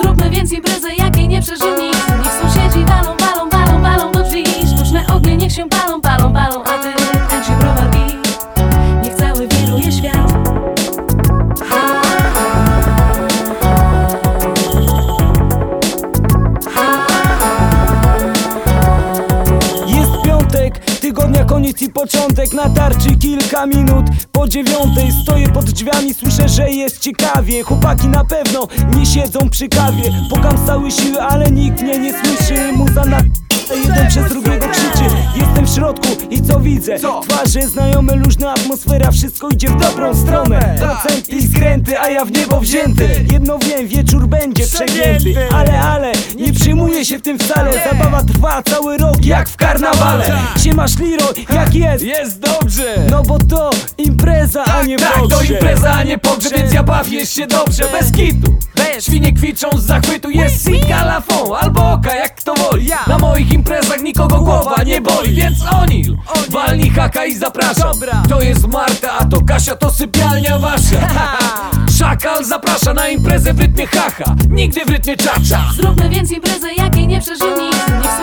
Zróbmy więc imprezę, jakiej nie przeżył nikt Niech sąsiedzi walą, walą, walą, walą do drzwi. Sztuczne ognie niech się palą, palą, palą i początek Na tarczy kilka minut. Po dziewiątej Stoję pod drzwiami, słyszę, że jest ciekawie. Chłopaki na pewno nie siedzą przy kawie. Pokam cały siły, ale nikt mnie nie słyszy. Muza na Jeden przez drugiego krzyczy. Jestem w środku i co widzę? Twarze znajome, luźna atmosfera. Wszystko idzie w dobrą stronę. Procent i skręty, a ja w niebo wzięty. Jedno wiem, wieczór będzie przegięty. Ale, ale, nie przyjmuję się w tym wcale. Zabawa trwa cały rok jak w karnawale. Siemasz Liro, jak jest? Jest dobrze! No bo to impreza, a nie Tak, to pogrzeb. impreza, a nie pogrzeb, więc ja bawię się dobrze, bez kitu. Świnie kwiczą z zachwytu, jest i kalafon albo oka, jak kto woli. Na moich imprezach nikogo głowa nie boli, więc Onil Walnij haka i zapraszam. To jest Marta, a to Kasia, to sypialnia wasza Szakal zaprasza na imprezę w rytmie haha. Nigdy w rytmie czacza. Zróbmy więc imprezę, jakiej nie przeżył nikt Niech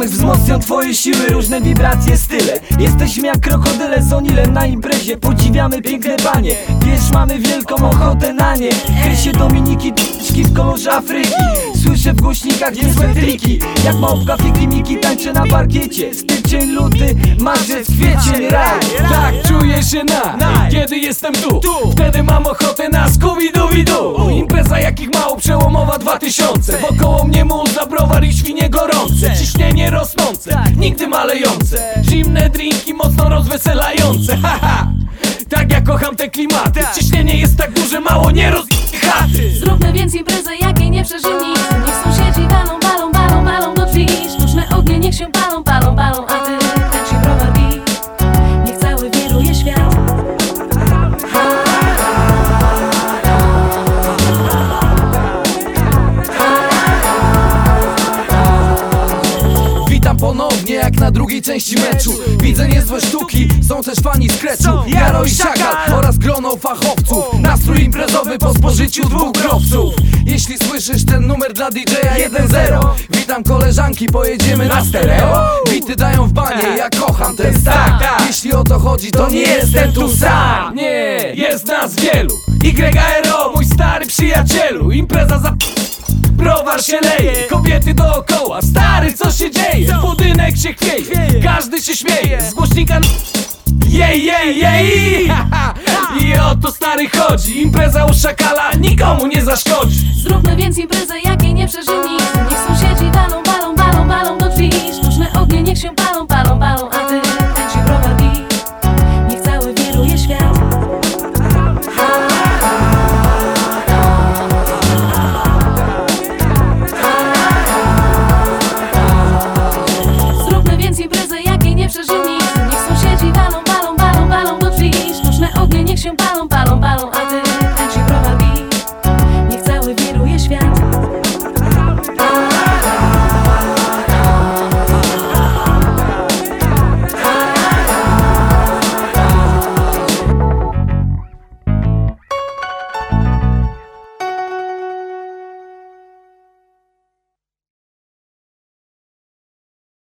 znajomych wzmocnią twoje siły Różne wibracje, style. Jesteśmy jak krokodyle z onilem na imprezie. Podziwiamy piękne panie. Wiesz, mamy wielką ochotę na nie. Krysie Dominiki, d***czki w kolorze Afryki. Słyszę w głośnikach niezłe triki. Jak małpka fiki Miki tańczę na parkiecie. Styczeń, luty, marzec, kwiecień, raj. Tak, czuję się na, kiedy jestem tu. Wtedy mam ochotę na Scooby-Dooby-Doo. Impreza jakich mało, przełomowa 2000 Wokoło mnie muza, browar i świnie gorące. Ciśnienie Zimne drinki, mocno rozweselające Haha, tak ja kocham te klimaty. Ciśnienie jest tak duże, mało nie roz... chaty Zróbmy więc imprezę, jakiej nie przeżył na drugiej części meczu. Widzę niezłe sztuki, są też fani z kreczu Jaro i Szakal oraz grono fachowców. Nastrój imprezowy po spożyciu dwóch growców Jeśli słyszysz ten numer dla DJ-a 1-0 Witam koleżanki, pojedziemy na stereo. Bity dają w banie, ja kocham ten stan. Jeśli o to chodzi, to nie jestem tu sam. Nie, jest nas wielu. YRO, mój stary przyjacielu. Impreza za... Browar się leje, kobiety dookoła Stary, co się dzieje? Budynek się chwieje Każdy się śmieje. Z głośnika jej, jej, jej! I o to stary chodzi Impreza u szakala nikomu nie zaszkodzi. Zróbmy więc imprezę, jakiej nie przeżył nikt